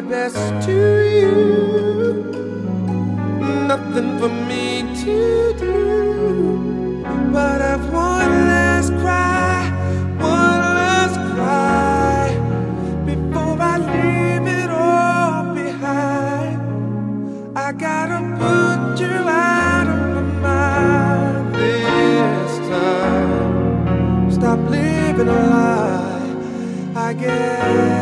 my best to you. Nothing for me to do, but I've one last cry, one last cry before I leave it all behind. I gotta put you out of my mind this time. Stop living a lie, I guess.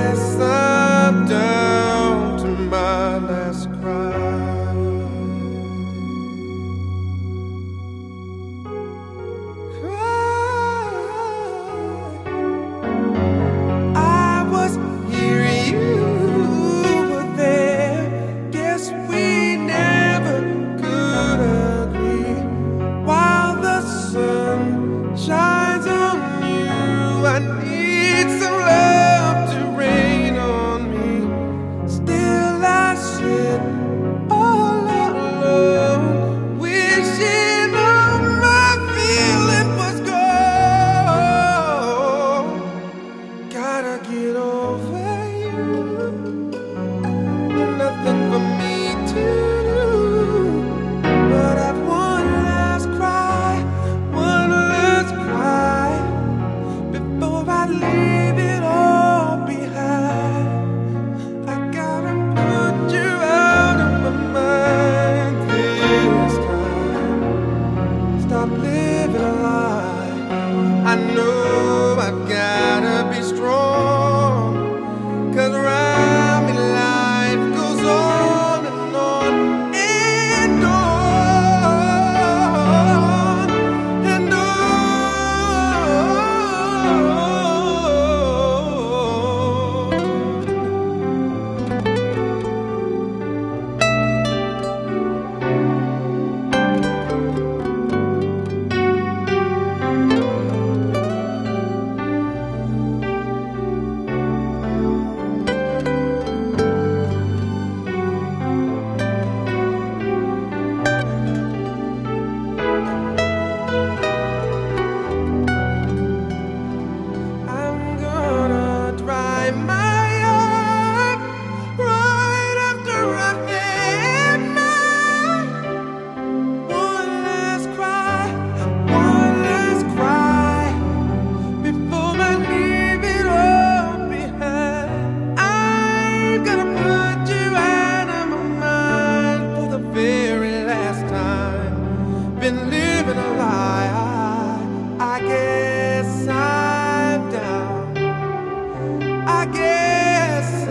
I guess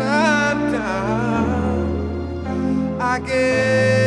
down. I guess.